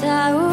doubt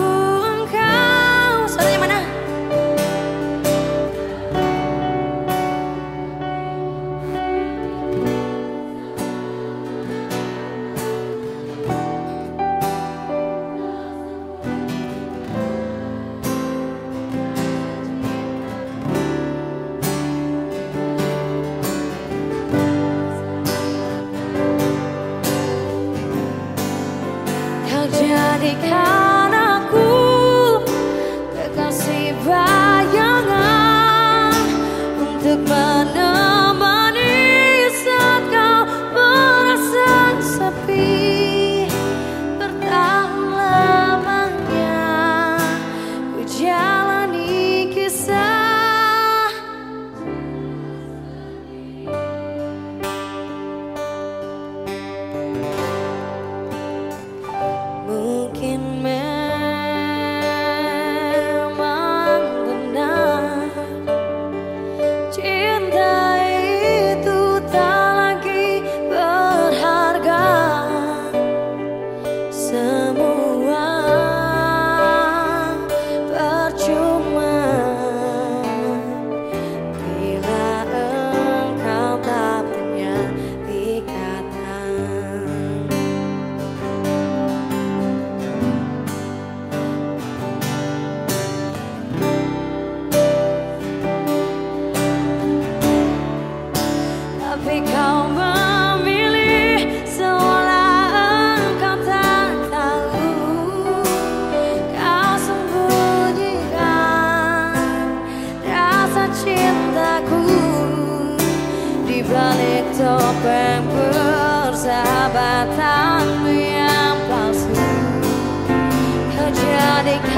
body.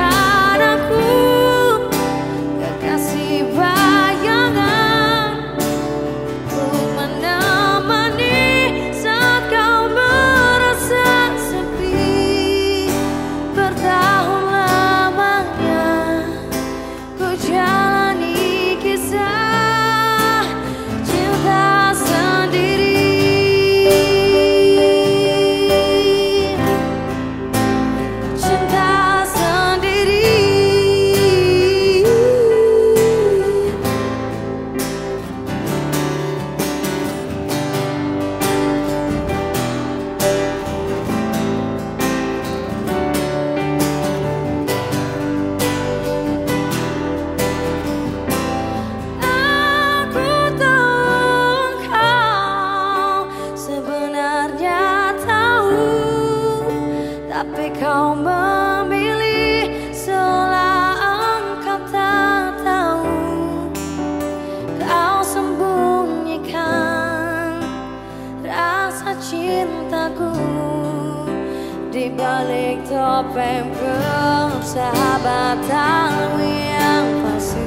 balik topeng persahabatan yang palsu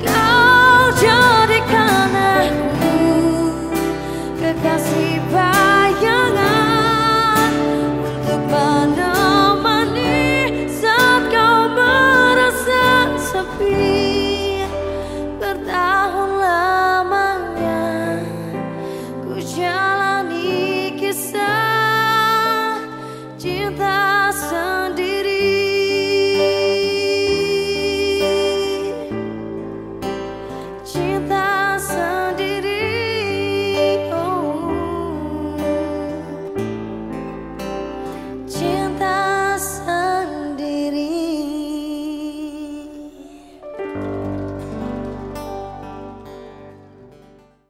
Kau jadikan aku kekasih baru